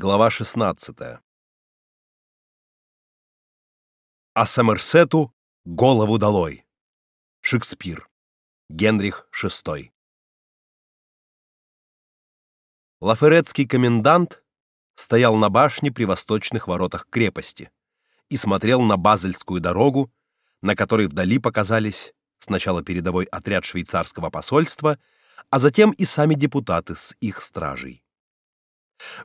Глава 16. А Сомерсету голову долой. Шекспир. Генрих VI. Лаферетский комендант стоял на башне при восточных воротах крепости и смотрел на Базельскую дорогу, на которой вдали показались сначала передовой отряд швейцарского посольства, а затем и сами депутаты с их стражей.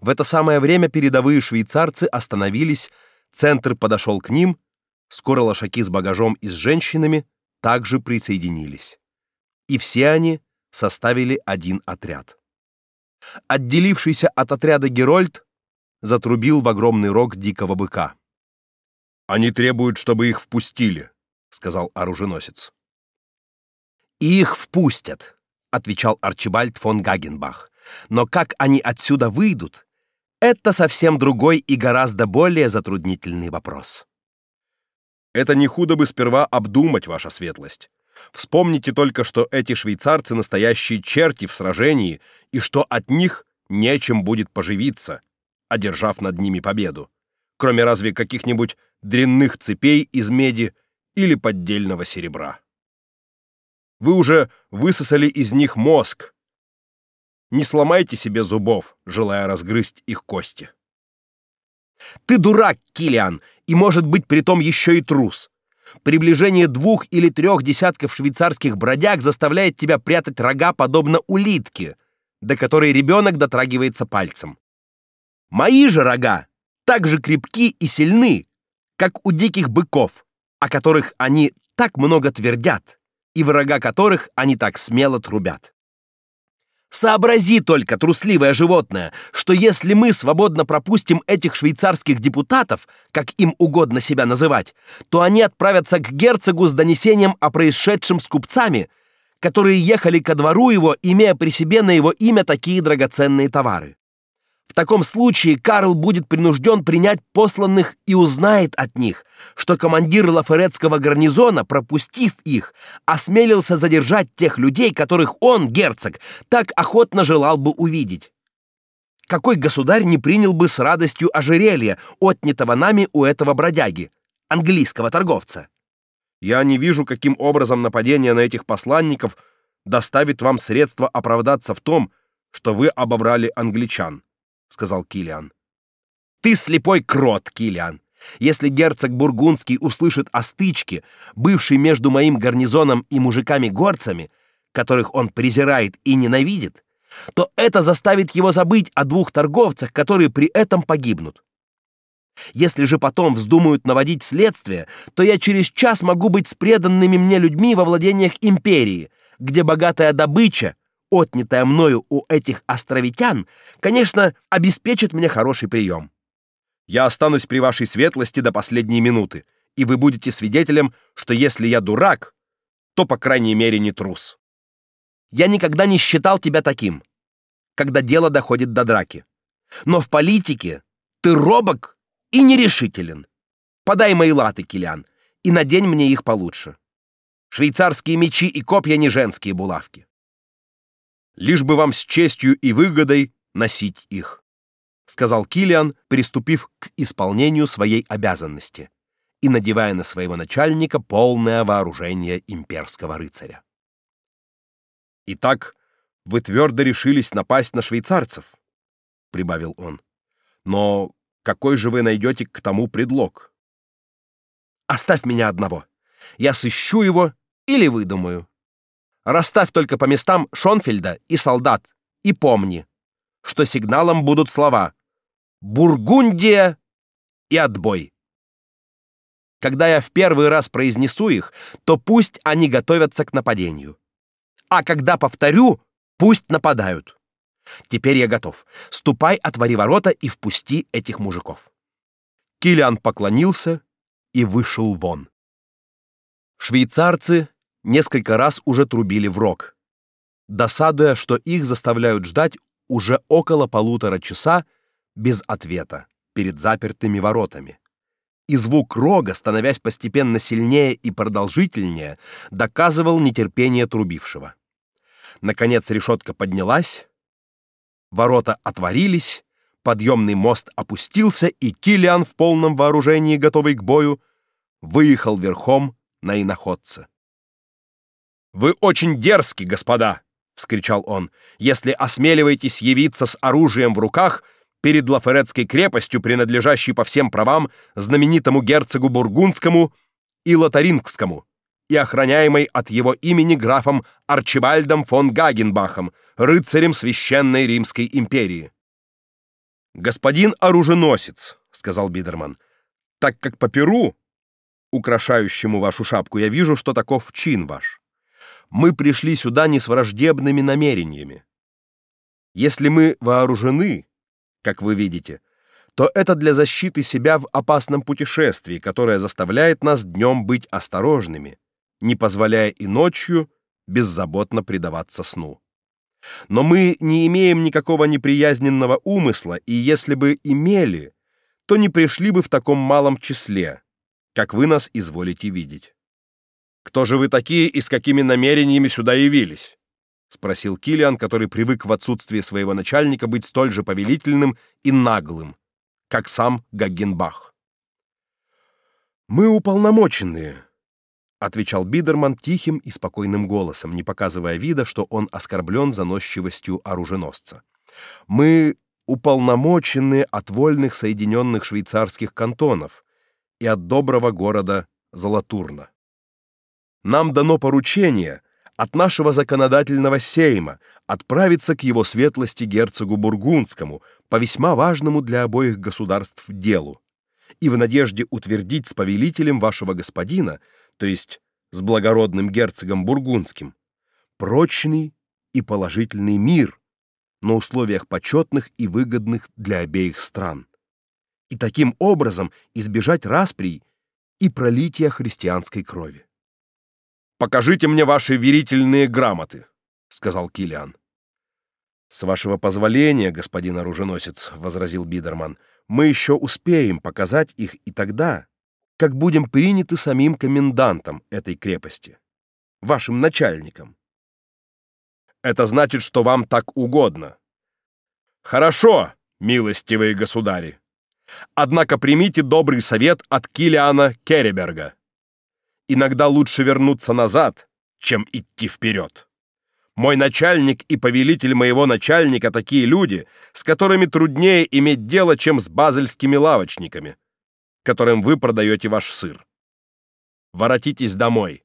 В это самое время передовые швейцарцы остановились, центр подошел к ним, скоро лошаки с багажом и с женщинами также присоединились. И все они составили один отряд. Отделившийся от отряда Герольд затрубил в огромный рог дикого быка. Они требуют, чтобы их впустили, сказал оруженосец. Их впустят, отвечал Арчибальд фон Гагенбах. Но как они отсюда выйдут, это совсем другой и гораздо более затруднительный вопрос. Это не худо бы сперва обдумать, ваша светлость. Вспомните только, что эти швейцарцы настоящие черти в сражении, и что от них нечем будет поживиться, одержав над ними победу, кроме разве каких-нибудь дрянных цепей из меди или поддельного серебра. Вы уже высосали из них мозг, не сломайте себе зубов, желая разгрызть их кости. Ты дурак, Килиан, и может быть притом еще и трус. Приближение двух или трех десятков швейцарских бродяг заставляет тебя прятать рога подобно улитке, до которой ребенок дотрагивается пальцем. Мои же рога так же крепки и сильны, как у диких быков, о которых они так много твердят, и врага которых они так смело трубят. Сообрази только, трусливое животное, что если мы свободно пропустим этих швейцарских депутатов, как им угодно себя называть, то они отправятся к герцогу с донесением о происшедшем с купцами, которые ехали ко двору его, имея при себе на его имя такие драгоценные товары. В таком случае Карл будет принужден принять посланных и узнает от них, что командир Лаферетского гарнизона, пропустив их, осмелился задержать тех людей, которых он, герцог, так охотно желал бы увидеть. Какой государь не принял бы с радостью ожерелье, отнятого нами у этого бродяги, английского торговца? Я не вижу, каким образом нападение на этих посланников доставит вам средства оправдаться в том, что вы обобрали англичан сказал Килиан. Ты слепой крот, Килиан. Если герцог бургундский услышит о стычке, бывшей между моим гарнизоном и мужиками-горцами, которых он презирает и ненавидит, то это заставит его забыть о двух торговцах, которые при этом погибнут. Если же потом вздумают наводить следствие, то я через час могу быть с преданными мне людьми во владениях империи, где богатая добыча отнятая мною у этих островитян, конечно, обеспечит мне хороший прием. Я останусь при вашей светлости до последней минуты, и вы будете свидетелем, что если я дурак, то по крайней мере не трус. Я никогда не считал тебя таким, когда дело доходит до драки. Но в политике ты робок и нерешителен. Подай мои латы, Килиан, и надень мне их получше. Швейцарские мечи и копья не женские булавки лишь бы вам с честью и выгодой носить их, сказал Килиан, приступив к исполнению своей обязанности и надевая на своего начальника полное вооружение имперского рыцаря. Итак, вы твердо решились напасть на швейцарцев, прибавил он. Но какой же вы найдете к тому предлог? Оставь меня одного. Я сыщу его или выдумаю. Расставь только по местам Шонфельда и солдат, и помни, что сигналом будут слова «Бургундия» и «Отбой». Когда я в первый раз произнесу их, то пусть они готовятся к нападению. А когда повторю, пусть нападают. Теперь я готов. Ступай, отвори ворота и впусти этих мужиков. Килиан поклонился и вышел вон. Швейцарцы несколько раз уже трубили в рог, досадуя, что их заставляют ждать уже около полутора часа без ответа перед запертыми воротами. И звук рога, становясь постепенно сильнее и продолжительнее, доказывал нетерпение трубившего. Наконец решетка поднялась, ворота отворились, подъемный мост опустился, и Килиан в полном вооружении, готовый к бою, выехал верхом на иноходце. «Вы очень дерзки, господа!» — вскричал он. «Если осмеливаетесь явиться с оружием в руках перед Лаферетской крепостью, принадлежащей по всем правам знаменитому герцогу Бургундскому и Лотарингскому, и охраняемой от его имени графом Арчибальдом фон Гагенбахом, рыцарем священной Римской империи. Господин оруженосец, сказал Бидерман. Так как по перу, украшающему вашу шапку, я вижу, что таков чин ваш. Мы пришли сюда не с враждебными намерениями. Если мы вооружены, как вы видите, то это для защиты себя в опасном путешествии, которое заставляет нас днем быть осторожными, не позволяя и ночью беззаботно предаваться сну. Но мы не имеем никакого неприязненного умысла, и если бы имели, то не пришли бы в таком малом числе, как вы нас изволите видеть. Кто же вы такие и с какими намерениями сюда явились? спросил Килиан, который привык в отсутствие своего начальника быть столь же повелительным и наглым, как сам Гаггенбах. Мы уполномоченные, отвечал Бидерман тихим и спокойным голосом, не показывая вида, что он оскорблен заносчивостью оруженосца. Мы уполномочены от вольных соединенных швейцарских кантонов и от доброго города Золотурна. Нам дано поручение от нашего законодательного сейма отправиться к его светлости герцогу бургундскому по весьма важному для обоих государств делу и в надежде утвердить с повелителем вашего господина то есть с благородным герцогом бургундским, прочный и положительный мир на условиях почетных и выгодных для обеих стран. И таким образом избежать расприй и пролития христианской крови. Покажите мне ваши верительные грамоты, сказал Килиан. С вашего позволения, господин оруженосец, возразил Бидерман. Мы еще успеем показать их и тогда, как будем приняты самим комендантом этой крепости, вашим начальником. Это значит, что вам так угодно. Хорошо, милостивые государи. Однако примите добрый совет от Килиана Кереберга. Иногда лучше вернуться назад, чем идти вперед. Мой начальник и повелитель моего начальника такие люди, с которыми труднее иметь дело, чем с базельскими лавочниками которым вы продаете ваш сыр. Воротитесь домой.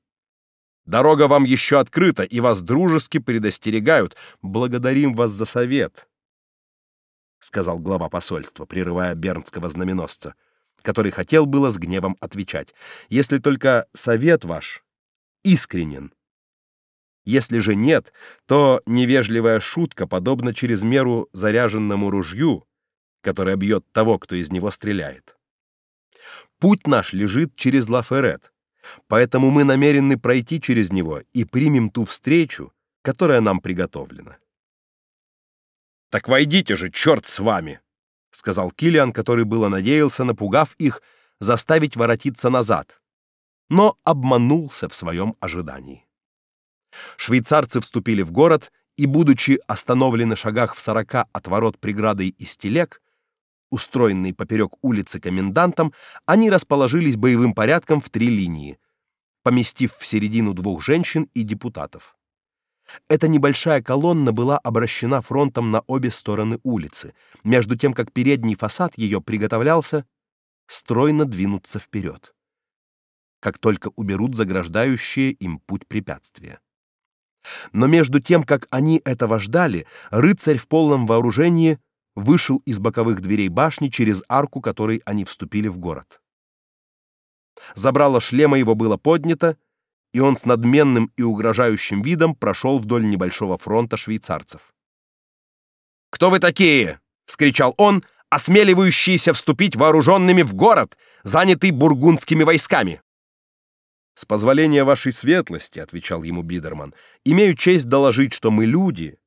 Дорога вам еще открыта, и вас дружески предостерегают. Благодарим вас за совет, сказал глава посольства, прерывая бернского знаменосца, который хотел было с гневом отвечать: "Если только совет ваш искренен. Если же нет, то невежливая шутка подобна чрезмеру заряженному ружью, которое бьет того, кто из него стреляет. Путь наш лежит через Лаферет, поэтому мы намерены пройти через него и примем ту встречу, которая нам приготовлена. Так войдите же, черт с вами, сказал Килиан, который было надеялся, напугав их, заставить воротиться назад, но обманулся в своем ожидании. Швейцарцы вступили в город и, будучи остановлены шагах в сорока от ворот преградой из телег, устроенный поперек улицы комендантом, они расположились боевым порядком в три линии, поместив в середину двух женщин и депутатов. Эта небольшая колонна была обращена фронтом на обе стороны улицы, между тем как передний фасад ее приготовлялся стройно двинуться вперед, как только уберут заграждающие им путь препятствия. Но между тем, как они этого ждали, рыцарь в полном вооружении вышел из боковых дверей башни через арку, которой они вступили в город. Забрало шлема его было поднято, и он с надменным и угрожающим видом прошел вдоль небольшого фронта швейцарцев. «Кто вы такие?» — вскричал он, осмеливающиеся вступить вооруженными в город, занятый бургундскими войсками. «С позволения вашей светлости», — отвечал ему Бидерман, — «имею честь доложить, что мы люди,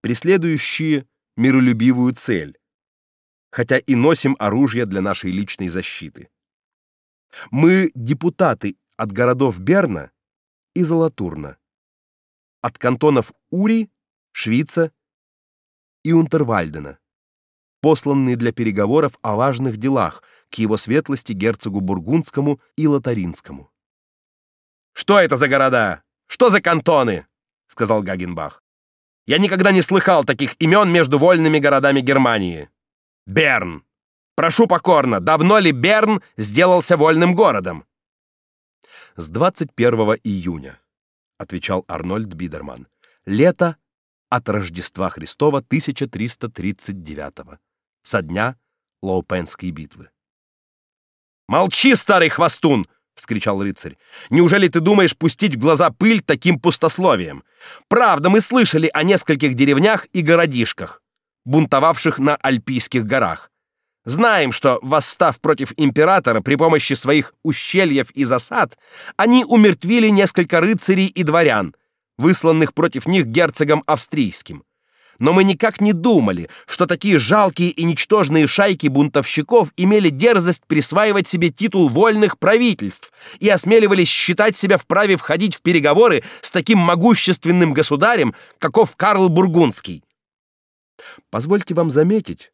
преследующие миролюбивую цель, хотя и носим оружие для нашей личной защиты. Мы депутаты от городов Берна и Золотурна, от кантонов Ури, Швица и Унтервальдена, посланные для переговоров о важных делах к его светлости герцогу бургундскому и лотаринскому. Что это за города? Что за кантоны? сказал Гагенбах. Я никогда не слыхал таких имен между вольными городами Германии. Берн. Прошу покорно, давно ли Берн сделался вольным городом? С 21 июня, отвечал Арнольд Бидерман. Лето от Рождества Христова 1339 со дня Лоупенской битвы. Молчи, старый хвостун, вскричал рыцарь. Неужели ты думаешь пустить в глаза пыль таким пустословием? Правда, мы слышали о нескольких деревнях и городишках, бунтовавших на Альпийских горах. Знаем, что восстав против императора при помощи своих ущельев и засад, они умертвили несколько рыцарей и дворян, высланных против них герцогом австрийским но мы никак не думали, что такие жалкие и ничтожные шайки бунтовщиков имели дерзость присваивать себе титул вольных правительств и осмеливались считать себя вправе входить в переговоры с таким могущественным государем, каков Карл Бургундский. Позвольте вам заметить,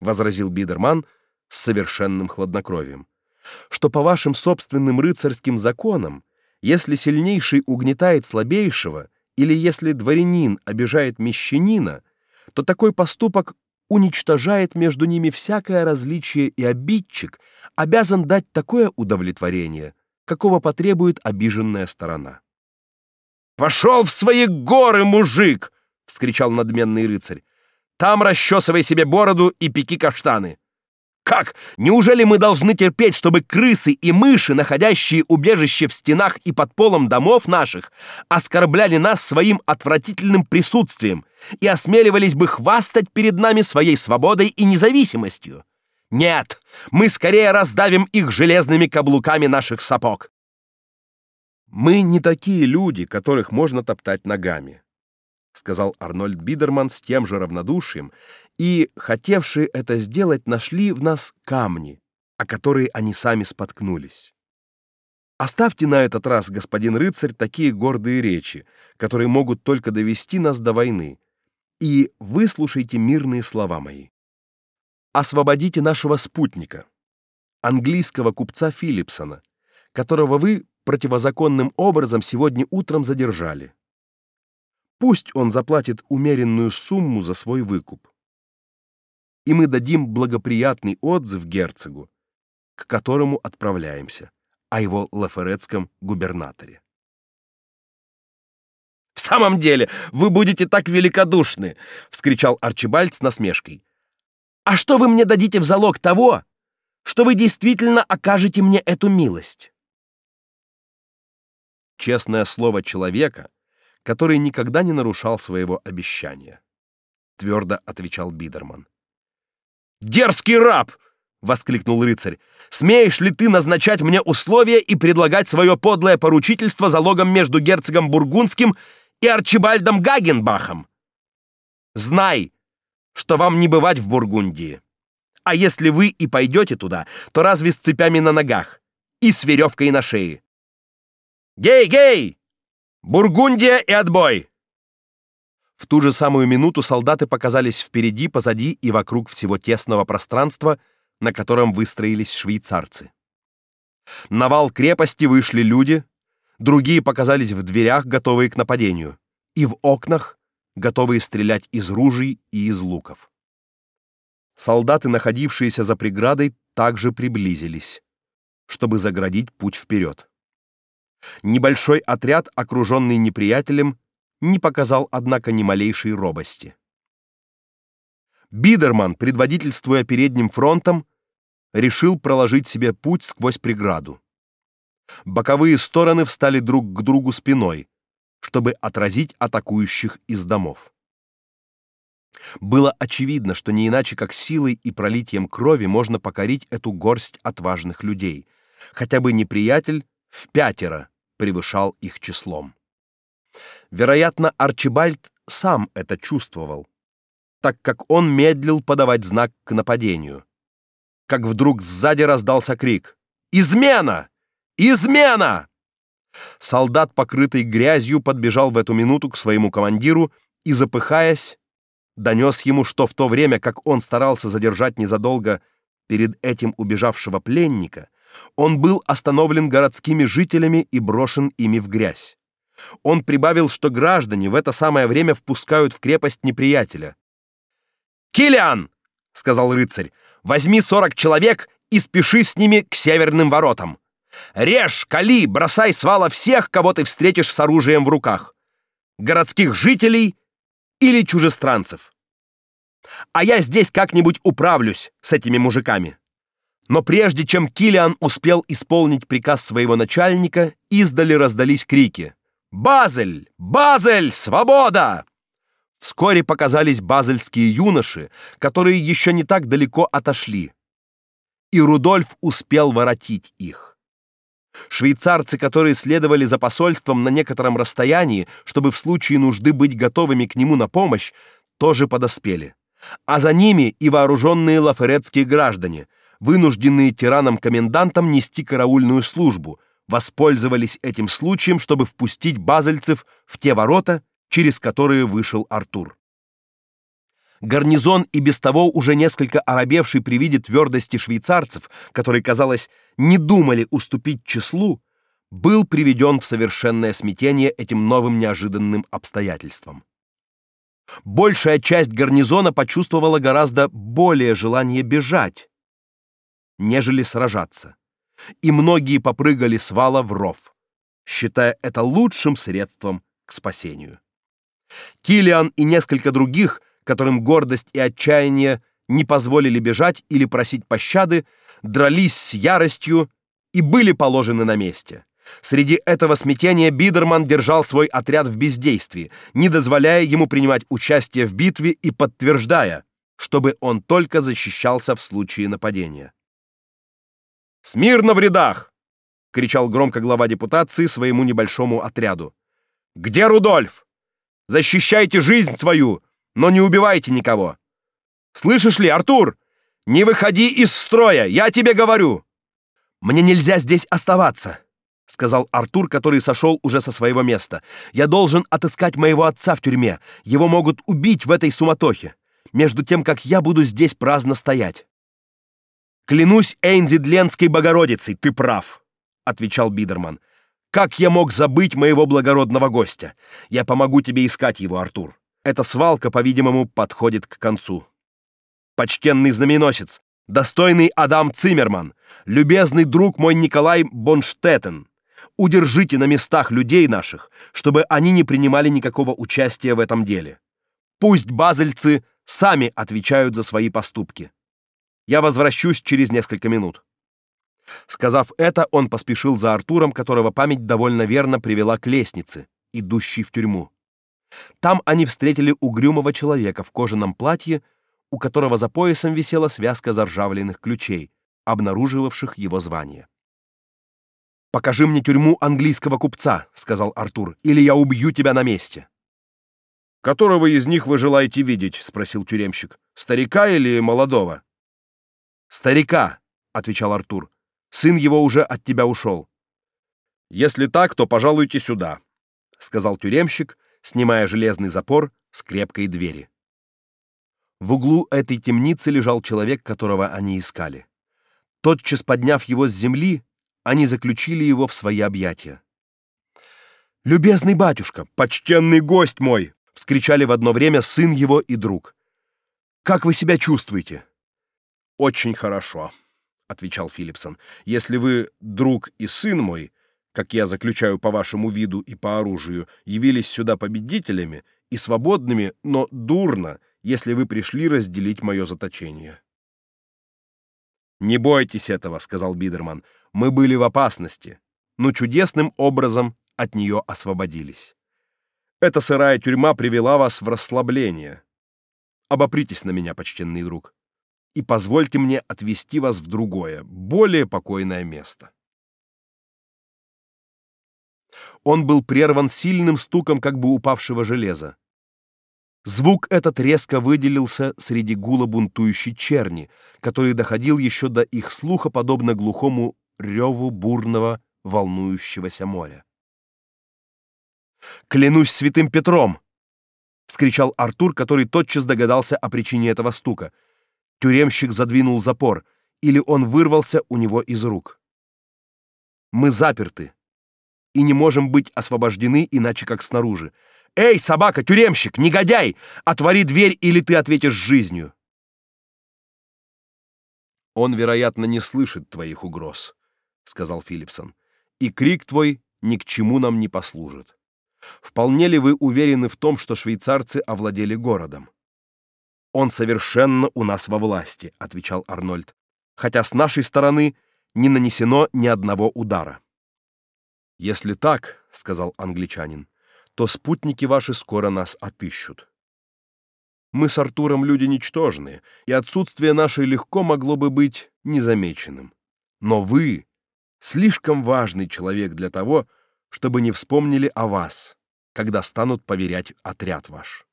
возразил Бидерман с совершенным хладнокровием, что по вашим собственным рыцарским законам, если сильнейший угнетает слабейшего, или если дворянин обижает мещанина, то такой поступок уничтожает между ними всякое различие, и обидчик обязан дать такое удовлетворение, какого потребует обиженная сторона. «Пошел в свои горы, мужик!» — вскричал надменный рыцарь. «Там расчесывай себе бороду и пеки каштаны!» Как? Неужели мы должны терпеть, чтобы крысы и мыши, находящие убежище в стенах и под полом домов наших, оскорбляли нас своим отвратительным присутствием и осмеливались бы хвастать перед нами своей свободой и независимостью? Нет, мы скорее раздавим их железными каблуками наших сапог. Мы не такие люди, которых можно топтать ногами сказал Арнольд Бидерман с тем же равнодушием, и хотевшие это сделать нашли в нас камни, о которые они сами споткнулись. Оставьте на этот раз, господин рыцарь, такие гордые речи, которые могут только довести нас до войны, и выслушайте мирные слова мои. Освободите нашего спутника, английского купца Филипсона, которого вы противозаконным образом сегодня утром задержали. Пусть он заплатит умеренную сумму за свой выкуп. И мы дадим благоприятный отзыв герцогу, к которому отправляемся, о его лаферетском губернаторе. В самом деле, вы будете так великодушны, вскричал Арчибальд с насмешкой. А что вы мне дадите в залог того, что вы действительно окажете мне эту милость? Честное слово человека, который никогда не нарушал своего обещания, твердо отвечал Бидерман. Дерзкий раб, воскликнул рыцарь. Смеешь ли ты назначать мне условия и предлагать свое подлое поручительство залогом между герцогом бургундским и Арчибальдом Гагенбахом? Знай, что вам не бывать в Бургундии. А если вы и пойдете туда, то разве с цепями на ногах и с веревкой на шее? Гей, гей! Бургундия и отбой. В ту же самую минуту солдаты показались впереди, позади и вокруг всего тесного пространства, на котором выстроились швейцарцы. На вал крепости вышли люди, другие показались в дверях, готовые к нападению, и в окнах, готовые стрелять из ружей и из луков. Солдаты, находившиеся за преградой, также приблизились, чтобы заградить путь вперед. Небольшой отряд, окруженный неприятелем, не показал однако ни малейшей робости. Бидерман, предводительствуя передним фронтом, решил проложить себе путь сквозь преграду. Боковые стороны встали друг к другу спиной, чтобы отразить атакующих из домов. Было очевидно, что не иначе как силой и пролитием крови можно покорить эту горсть отважных людей, хотя бы неприятель в пятеро превышал их числом. Вероятно, Арчибальд сам это чувствовал, так как он медлил подавать знак к нападению. Как вдруг сзади раздался крик: "Измена! Измена!" Солдат, покрытый грязью, подбежал в эту минуту к своему командиру и запыхаясь, донес ему, что в то время, как он старался задержать незадолго перед этим убежавшего пленника, он был остановлен городскими жителями и брошен ими в грязь. Он прибавил, что граждане в это самое время впускают в крепость неприятеля. «Килиан!» — сказал рыцарь. «Возьми сорок человек и спеши с ними к северным воротам. Режь, кали, бросай с вала всех, кого ты встретишь с оружием в руках. Городских жителей или чужестранцев. А я здесь как-нибудь управлюсь с этими мужиками». Но прежде чем Килиан успел исполнить приказ своего начальника, издали раздались крики: "Базель! Базель! Свобода!" Вскоре показались базельские юноши, которые еще не так далеко отошли. И Рудольф успел воротить их. Швейцарцы, которые следовали за посольством на некотором расстоянии, чтобы в случае нужды быть готовыми к нему на помощь, тоже подоспели. А за ними и вооруженные лаферетские граждане, вынужденные тираном-комендантом нести караульную службу, воспользовались этим случаем, чтобы впустить базельцев в те ворота, через которые вышел Артур. Гарнизон и без того уже несколько оробевший при виде твердости швейцарцев, которые, казалось, не думали уступить числу, был приведен в совершенное смятение этим новым неожиданным обстоятельством. Большая часть гарнизона почувствовала гораздо более желание бежать, нежели сражаться, и многие попрыгали с вала в ров, считая это лучшим средством к спасению. Килиан и несколько других, которым гордость и отчаяние не позволили бежать или просить пощады, дрались с яростью и были положены на месте. Среди этого смятения Бидерман держал свой отряд в бездействии, не дозволяя ему принимать участие в битве и подтверждая, чтобы он только защищался в случае нападения. «Смирно в рядах!» — кричал громко глава депутации своему небольшому отряду. «Где Рудольф? Защищайте жизнь свою, но не убивайте никого. Слышишь ли, Артур? Не выходи из строя, я тебе говорю. Мне нельзя здесь оставаться, сказал Артур, который сошел уже со своего места. Я должен отыскать моего отца в тюрьме. Его могут убить в этой суматохе, между тем как я буду здесь праздно стоять. Клянусь Эйнзи Дленской Богородицей, ты прав, отвечал Бидерман. Как я мог забыть моего благородного гостя? Я помогу тебе искать его, Артур. Эта свалка, по-видимому, подходит к концу. Почтенный знаменосец, достойный Адам Циммерман, любезный друг мой Николай Бонштеттен, удержите на местах людей наших, чтобы они не принимали никакого участия в этом деле. Пусть базельцы сами отвечают за свои поступки. Я возвращусь через несколько минут. Сказав это, он поспешил за Артуром, которого память довольно верно привела к лестнице, идущей в тюрьму. Там они встретили угрюмого человека в кожаном платье, у которого за поясом висела связка заржавленных ключей, обнаруживавших его звание. Покажи мне тюрьму английского купца, сказал Артур, или я убью тебя на месте. Которого из них вы желаете видеть, спросил тюремщик. Старика или молодого? Старика, отвечал Артур. Сын его уже от тебя ушел. Если так, то пожалуйте сюда, сказал тюремщик, снимая железный запор с крепкой двери. В углу этой темницы лежал человек, которого они искали. Тотчас подняв его с земли, они заключили его в свои объятия. Любезный батюшка, почтенный гость мой, вскричали в одно время сын его и друг. Как вы себя чувствуете? Очень хорошо отвечал Филипсон. Если вы друг и сын мой, как я заключаю по вашему виду и по оружию, явились сюда победителями и свободными, но дурно, если вы пришли разделить мое заточение. Не бойтесь этого, сказал Бидерман. Мы были в опасности, но чудесным образом от нее освободились. Эта сырая тюрьма привела вас в расслабление. Обопритесь на меня, почтенный друг и позвольте мне отвезти вас в другое, более покойное место. Он был прерван сильным стуком как бы упавшего железа. Звук этот резко выделился среди гула бунтующей черни, который доходил еще до их слуха подобно глухому реву бурного волнующегося моря. Клянусь святым Петром, вскричал Артур, который тотчас догадался о причине этого стука. Тюремщик задвинул запор, или он вырвался у него из рук. Мы заперты и не можем быть освобождены иначе как снаружи. Эй, собака, тюремщик, негодяй, отвори дверь, или ты ответишь жизнью. Он, вероятно, не слышит твоих угроз, сказал Филипсон. И крик твой ни к чему нам не послужит. Вполне ли вы уверены в том, что швейцарцы овладели городом? Он совершенно у нас во власти, отвечал Арнольд. Хотя с нашей стороны не нанесено ни одного удара. Если так, сказал англичанин, то спутники ваши скоро нас отыщут. Мы с Артуром люди ничтожные, и отсутствие наше легко могло бы быть незамеченным. Но вы слишком важный человек для того, чтобы не вспомнили о вас, когда станут поверять отряд ваш.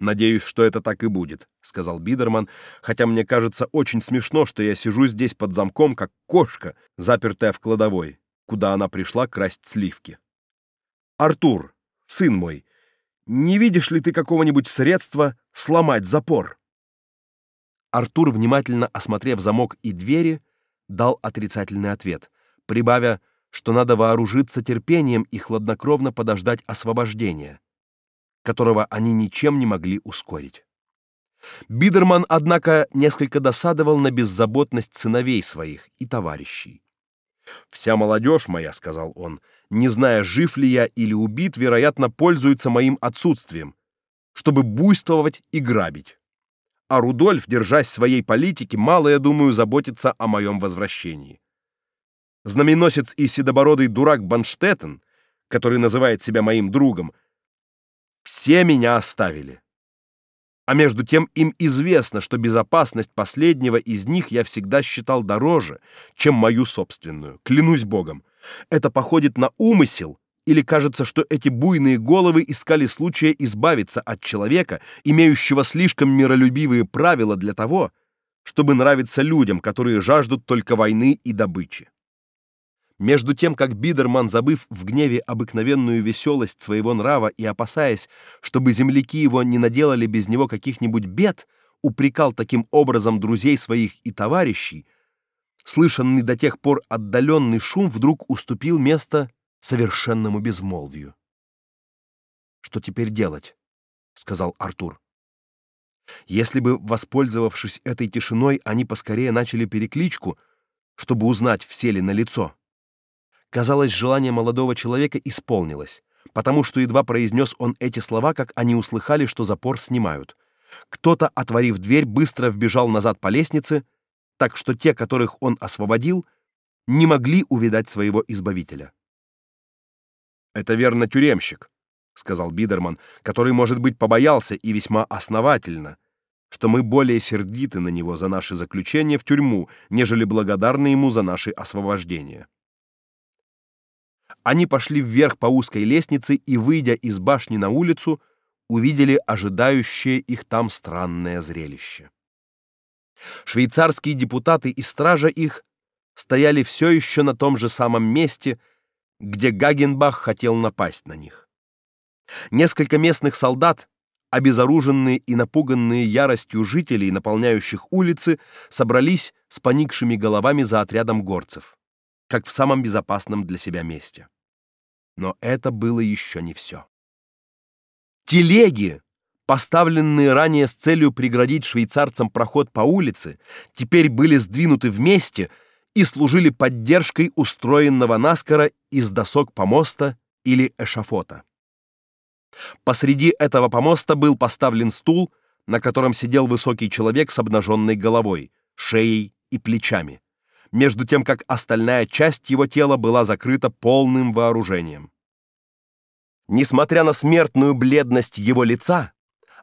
Надеюсь, что это так и будет, сказал Бидерман, хотя мне кажется очень смешно, что я сижу здесь под замком, как кошка, запертая в кладовой, куда она пришла красть сливки. Артур, сын мой, не видишь ли ты какого-нибудь средства сломать запор? Артур, внимательно осмотрев замок и двери, дал отрицательный ответ, прибавя, что надо вооружиться терпением и хладнокровно подождать освобождения, которого они ничем не могли ускорить. Бидерман, однако, несколько досадовал на беззаботность сыновей своих и товарищей. Вся молодежь моя, сказал он, не зная, жив ли я или убит, вероятно, пользуется моим отсутствием, чтобы буйствовать и грабить. А Рудольф, держась своей политики, мало, я думаю, заботится о моем возвращении. Знаменосец и седобородый дурак Банштеттен, который называет себя моим другом, все меня оставили. А между тем им известно, что безопасность последнего из них я всегда считал дороже, чем мою собственную. Клянусь Богом. Это походит на умысел, или кажется, что эти буйные головы искали случая избавиться от человека, имеющего слишком миролюбивые правила для того, чтобы нравиться людям, которые жаждут только войны и добычи. Между тем, как Бидерман, забыв в гневе обыкновенную веселость своего нрава и опасаясь, чтобы земляки его не наделали без него каких-нибудь бед, упрекал таким образом друзей своих и товарищей, слышанный до тех пор отдаленный шум вдруг уступил место совершенному безмолвию. Что теперь делать? сказал Артур. Если бы, воспользовавшись этой тишиной, они поскорее начали перекличку, чтобы узнать, все ли на лицо. Казалось, желание молодого человека исполнилось, потому что едва произнес он эти слова, как они услыхали, что запор снимают. Кто-то, отворив дверь, быстро вбежал назад по лестнице, так что те, которых он освободил, не могли увидать своего избавителя. Это верно тюремщик, сказал Бидерман, который, может быть, побоялся и весьма основательно, что мы более сердиты на него за наше заключение в тюрьму, нежели благодарны ему за наше освобождение. Они пошли вверх по узкой лестнице и, выйдя из башни на улицу, увидели ожидающее их там странное зрелище. Швейцарские депутаты и стража их стояли все еще на том же самом месте, где Гагенбах хотел напасть на них. Несколько местных солдат, обезоруженные и напуганные яростью жителей, наполняющих улицы, собрались с поникшими головами за отрядом горцев, как в самом безопасном для себя месте. Но это было еще не все. Телеги, поставленные ранее с целью преградить швейцарцам проход по улице, теперь были сдвинуты вместе и служили поддержкой устроенного наскоро из досок помоста или эшафота. Посреди этого помоста был поставлен стул, на котором сидел высокий человек с обнаженной головой, шеей и плечами между тем как остальная часть его тела была закрыта полным вооружением. Несмотря на смертную бледность его лица,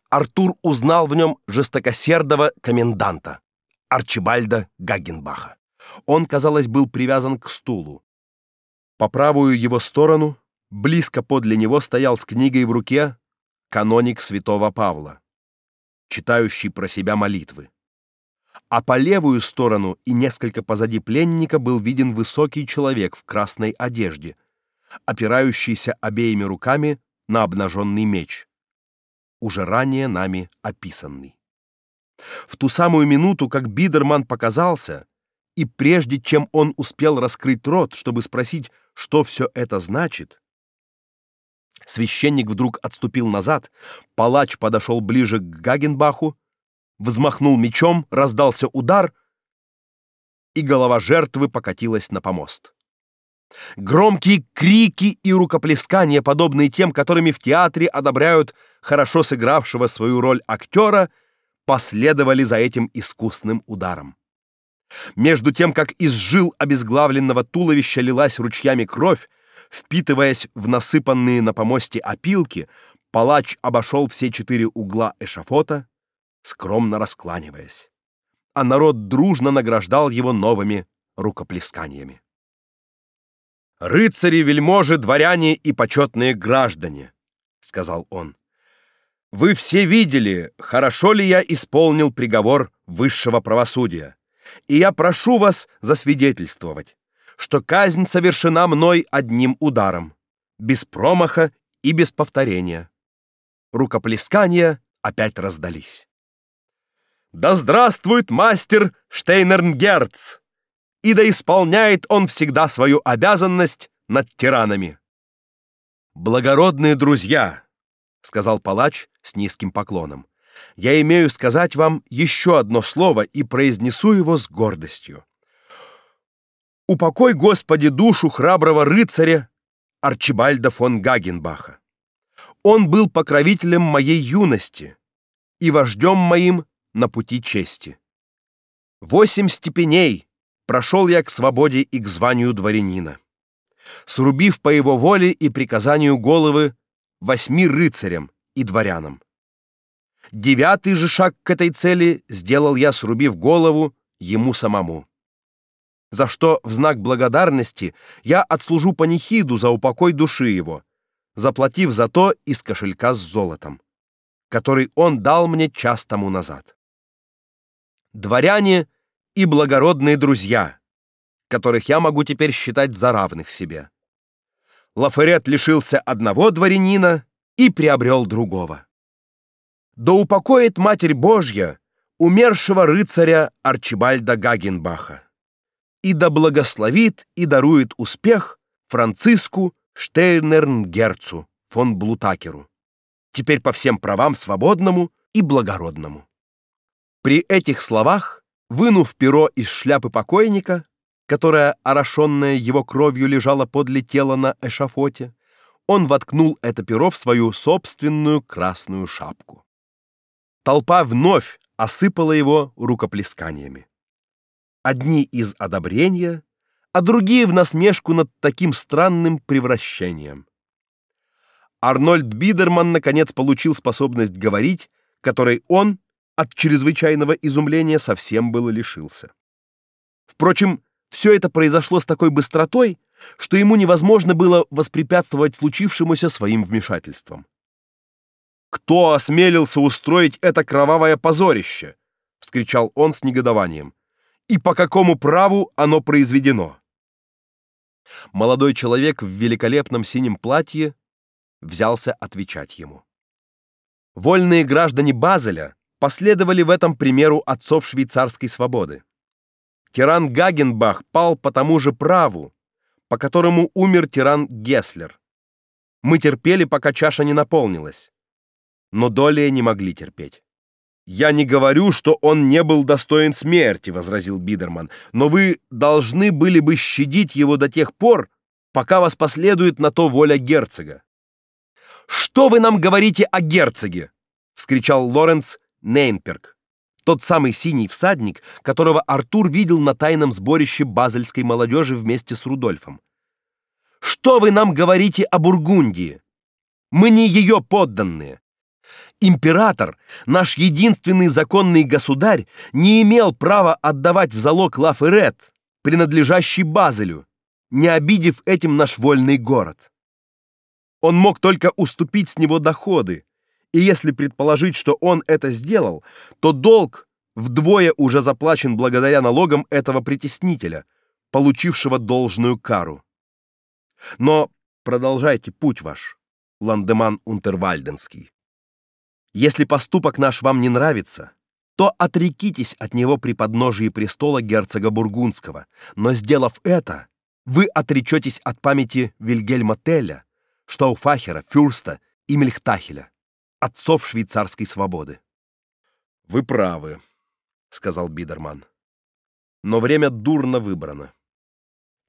Артур узнал в нем жестокосердого коменданта Арчибальда Гагенбаха. Он, казалось, был привязан к стулу. По правую его сторону, близко подле него стоял с книгой в руке каноник святого Павла, читающий про себя молитвы а по левую сторону и несколько позади пленника был виден высокий человек в красной одежде, опирающийся обеими руками на обнаженный меч, уже ранее нами описанный. В ту самую минуту, как Бидерман показался, и прежде чем он успел раскрыть рот, чтобы спросить, что все это значит, священник вдруг отступил назад, палач подошел ближе к Гагенбаху, взмахнул мечом, раздался удар, и голова жертвы покатилась на помост. Громкие крики и рукоплескания, подобные тем, которыми в театре одобряют хорошо сыгравшего свою роль актера, последовали за этим искусным ударом. Между тем, как из жил обезглавленного туловища лилась ручьями кровь, впитываясь в насыпанные на помосте опилки, палач обошел все четыре угла эшафота, скромно раскланиваясь. А народ дружно награждал его новыми рукоплесканиями. Рыцари, вельможи, дворяне и почетные граждане, сказал он. Вы все видели, хорошо ли я исполнил приговор высшего правосудия. И я прошу вас засвидетельствовать, что казнь совершена мной одним ударом, без промаха и без повторения. Рукоплескания опять раздались. Да здравствует мастер Штейнернгерц! и да исполняет он всегда свою обязанность над тиранами. Благородные друзья, сказал палач с низким поклоном. Я имею сказать вам еще одно слово и произнесу его с гордостью. Упокой, Господи, душу храброго рыцаря Арчибальда фон Гагенбаха. Он был покровителем моей юности и вождем моим на пути чести. Восемь степеней прошел я к свободе и к званию дворянина. Срубив по его воле и приказанию головы восьми рыцарям и дворянам. Девятый же шаг к этой цели сделал я, срубив голову ему самому. За что в знак благодарности я отслужу панихиду за упокой души его, заплатив за то из кошелька с золотом, который он дал мне час тому назад. Дворяне и благородные друзья, которых я могу теперь считать за равных себе. Лаферет лишился одного дворянина и приобрел другого. Да упокоит Матерь Божья умершего рыцаря Арчибальда Гагенбаха. И да благословит и дарует успех Франциску Штейнернгерцу фон Блутакеру, теперь по всем правам свободному и благородному. При этих словах Вынув перо из шляпы покойника, которая, орошенная его кровью, лежала подле тела на эшафоте, он воткнул это перо в свою собственную красную шапку. Толпа вновь осыпала его рукоплесканиями. Одни из одобрения, а другие в насмешку над таким странным превращением. Арнольд Бидерман наконец получил способность говорить, которой он от чрезвычайного изумления совсем было лишился. Впрочем, все это произошло с такой быстротой, что ему невозможно было воспрепятствовать случившемуся своим вмешательством. Кто осмелился устроить это кровавое позорище? вскричал он с негодованием. И по какому праву оно произведено? Молодой человек в великолепном синем платье взялся отвечать ему. Вольные граждане Базеля последовали в этом примеру отцов швейцарской свободы. Тиран Гагенбах пал по тому же праву, по которому умер тиран Гесслер. Мы терпели, пока чаша не наполнилась, но долее не могли терпеть. Я не говорю, что он не был достоин смерти, возразил Бидерман, но вы должны были бы щадить его до тех пор, пока вас последует на то воля герцога. Что вы нам говорите о герцоге? вскричал Лоренц Нейнперк, тот самый синий всадник, которого Артур видел на тайном сборище базельской молодежи вместе с Рудольфом. Что вы нам говорите о Бургундии? Мы не ее подданные. Император, наш единственный законный государь, не имел права отдавать в залог Лаферет, принадлежащий Базелю, не обидев этим наш вольный город. Он мог только уступить с него доходы, и если предположить, что он это сделал, то долг вдвое уже заплачен благодаря налогам этого притеснителя, получившего должную кару. Но продолжайте путь ваш, Ландеман Унтервальденский. Если поступок наш вам не нравится, то отрекитесь от него при подножии престола герцога Бургундского, но сделав это, вы отречетесь от памяти Вильгельма Теля, Штауфахера, Фюрста и Мельхтахеля, отцов швейцарской свободы. Вы правы, сказал Бидерман. Но время дурно выбрано.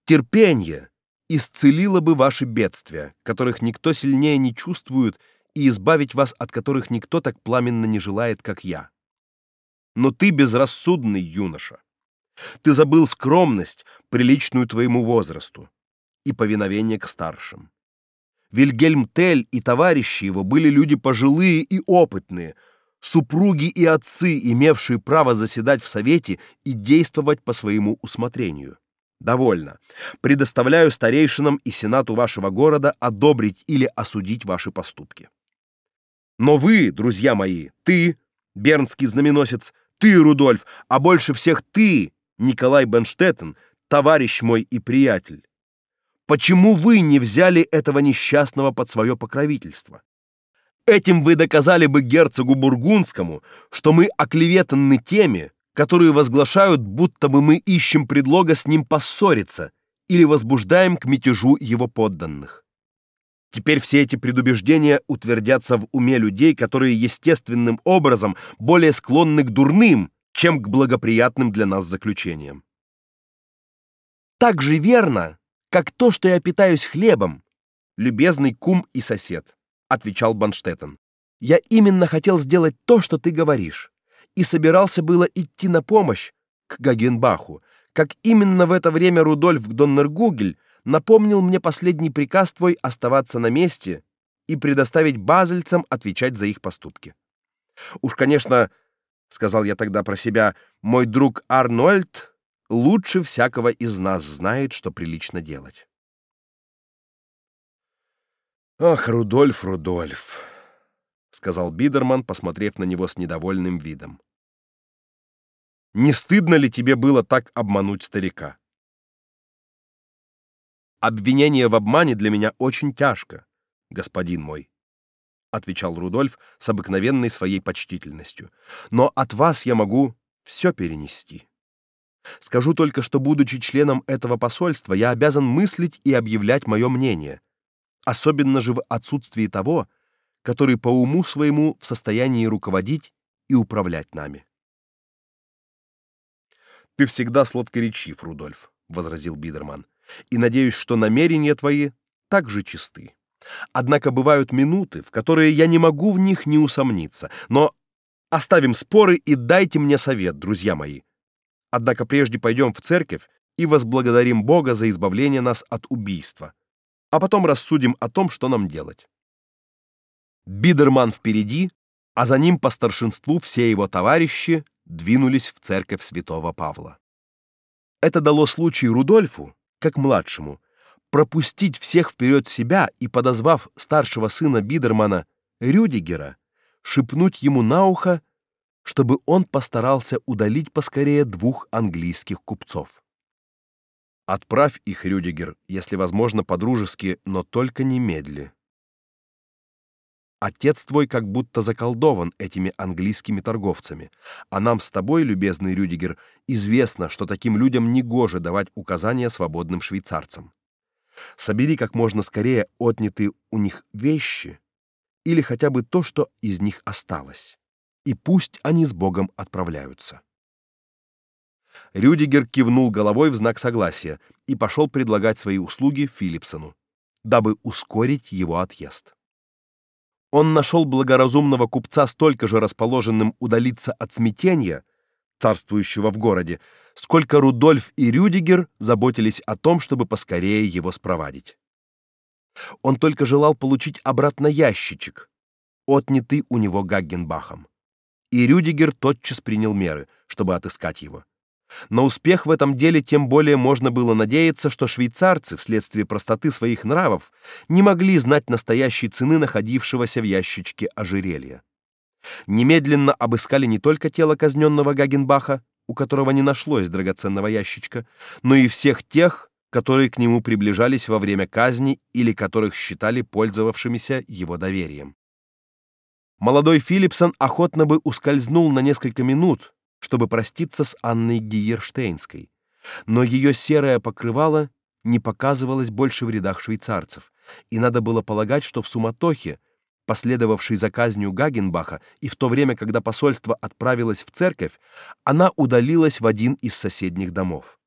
Терпение исцелило бы ваши бедствия, которых никто сильнее не чувствует, и избавить вас от которых никто так пламенно не желает, как я. Но ты безрассудный юноша. Ты забыл скромность, приличную твоему возрасту, и повиновение к старшим. Вильгельм Тель и товарищи его были люди пожилые и опытные, супруги и отцы, имевшие право заседать в совете и действовать по своему усмотрению. Довольно. Предоставляю старейшинам и сенату вашего города одобрить или осудить ваши поступки. Но вы, друзья мои, ты, бернский знаменосец, ты, Рудольф, а больше всех ты, Николай Бенштеттен, товарищ мой и приятель. Почему вы не взяли этого несчастного под свое покровительство? Этим вы доказали бы герцогу бургундскому, что мы оклеветаны теми, которые возглашают, будто бы мы ищем предлога с ним поссориться или возбуждаем к мятежу его подданных. Теперь все эти предубеждения утвердятся в уме людей, которые естественным образом более склонны к дурным, чем к благоприятным для нас заключениям. Так же верно, как то, что я питаюсь хлебом, любезный кум и сосед, отвечал Банштеттен. Я именно хотел сделать то, что ты говоришь, и собирался было идти на помощь к Гагенбаху, как именно в это время Рудольф Доннергугель напомнил мне последний приказ твой оставаться на месте и предоставить базельцам отвечать за их поступки. Уж, конечно, сказал я тогда про себя, мой друг Арнольд лучше всякого из нас знает, что прилично делать. Ах, Рудольф, Рудольф, сказал Бидерман, посмотрев на него с недовольным видом. Не стыдно ли тебе было так обмануть старика? Обвинение в обмане для меня очень тяжко, господин мой, отвечал Рудольф с обыкновенной своей почтительностью. Но от вас я могу все перенести. Скажу только, что будучи членом этого посольства, я обязан мыслить и объявлять мое мнение, особенно же в отсутствии того, который по уму своему в состоянии руководить и управлять нами. Ты всегда сладкоречив, Рудольф, возразил Бидерман и надеюсь, что намерения твои также чисты. Однако бывают минуты, в которые я не могу в них не усомниться. Но оставим споры и дайте мне совет, друзья мои. Однако прежде пойдем в церковь и возблагодарим Бога за избавление нас от убийства, а потом рассудим о том, что нам делать. Бидерман впереди, а за ним по старшинству все его товарищи двинулись в церковь Святого Павла. Это дало случай Рудольфу как младшему, пропустить всех вперед себя и, подозвав старшего сына Бидермана, Рюдигера, шепнуть ему на ухо, чтобы он постарался удалить поскорее двух английских купцов. Отправь их, Рюдигер, если возможно, по-дружески, но только немедли. Отец твой как будто заколдован этими английскими торговцами, а нам с тобой, любезный Рюдигер, известно, что таким людям не гоже давать указания свободным швейцарцам. Собери как можно скорее отнятые у них вещи или хотя бы то, что из них осталось, и пусть они с Богом отправляются. Рюдигер кивнул головой в знак согласия и пошел предлагать свои услуги Филипсону, дабы ускорить его отъезд. Он нашел благоразумного купца столько же расположенным удалиться от смятения, царствующего в городе, сколько Рудольф и Рюдигер заботились о том, чтобы поскорее его спровадить. Он только желал получить обратно ящичек, отнятый у него Гаггенбахом. И Рюдигер тотчас принял меры, чтобы отыскать его. На успех в этом деле тем более можно было надеяться, что швейцарцы, вследствие простоты своих нравов, не могли знать настоящей цены находившегося в ящичке ожерелья. Немедленно обыскали не только тело казненного Гагенбаха, у которого не нашлось драгоценного ящичка, но и всех тех, которые к нему приближались во время казни или которых считали пользовавшимися его доверием. Молодой Филипсон охотно бы ускользнул на несколько минут, чтобы проститься с Анной Гиерштейнской, но ее серое покрывало не показывалось больше в рядах швейцарцев, и надо было полагать, что в суматохе, последовавшей за казнью Гагенбаха, и в то время, когда посольство отправилось в церковь, она удалилась в один из соседних домов.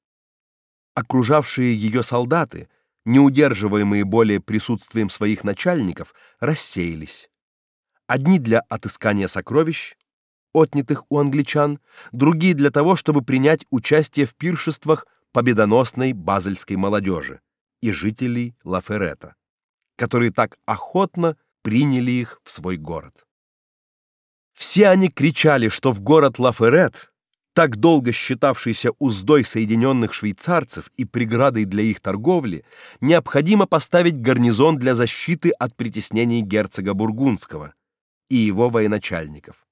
Окружавшие ее солдаты, не удерживаемые более присутствием своих начальников, рассеялись. Одни для отыскания сокровищ, отнятых у англичан, другие для того, чтобы принять участие в пиршествах победоносной базельской молодежи и жителей Лаферета, которые так охотно приняли их в свой город. Все они кричали, что в город Лаферет, так долго считавшийся уздой соединенных швейцарцев и преградой для их торговли, необходимо поставить гарнизон для защиты от притеснений герцога бургундского и его военачальников.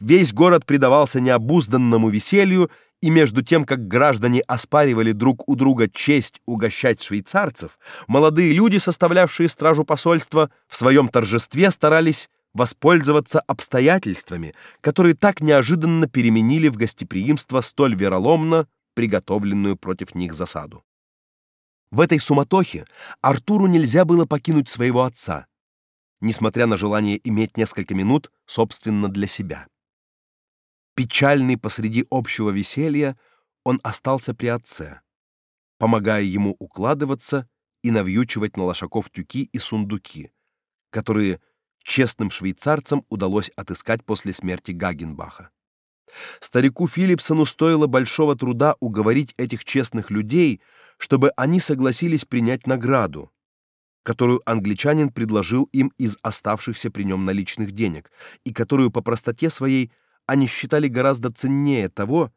Весь город предавался необузданному веселью и между тем, как граждане оспаривали друг у друга честь угощать швейцарцев, молодые люди, составлявшие стражу посольства, в своем торжестве старались воспользоваться обстоятельствами, которые так неожиданно переменили в гостеприимство столь вероломно приготовленную против них засаду. В этой суматохе Артуру нельзя было покинуть своего отца, несмотря на желание иметь несколько минут собственно для себя. Печальный посреди общего веселья, он остался при отце, помогая ему укладываться и навьючивать на лошаков тюки и сундуки, которые честным швейцарцам удалось отыскать после смерти Гагенбаха. Старику Филипсону стоило большого труда уговорить этих честных людей, чтобы они согласились принять награду, которую англичанин предложил им из оставшихся при нем наличных денег и которую по простоте своей они считали гораздо ценнее того,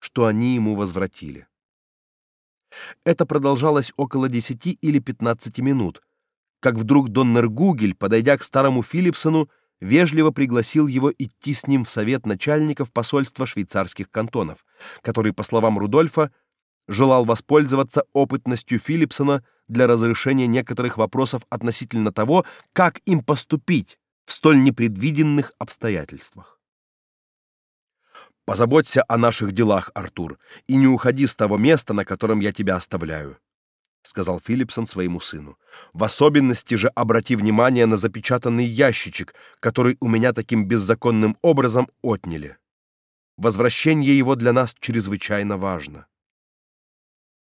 что они ему возвратили. Это продолжалось около 10 или 15 минут, как вдруг Доннер Гугель, подойдя к старому Филипсону, вежливо пригласил его идти с ним в совет начальников посольства швейцарских кантонов, который, по словам Рудольфа, желал воспользоваться опытностью Филипсона для разрешения некоторых вопросов относительно того, как им поступить в столь непредвиденных обстоятельствах. Позаботься о наших делах, Артур, и не уходи с того места, на котором я тебя оставляю, сказал Филипсон своему сыну. В особенности же обрати внимание на запечатанный ящичек, который у меня таким беззаконным образом отняли. Возвращение его для нас чрезвычайно важно.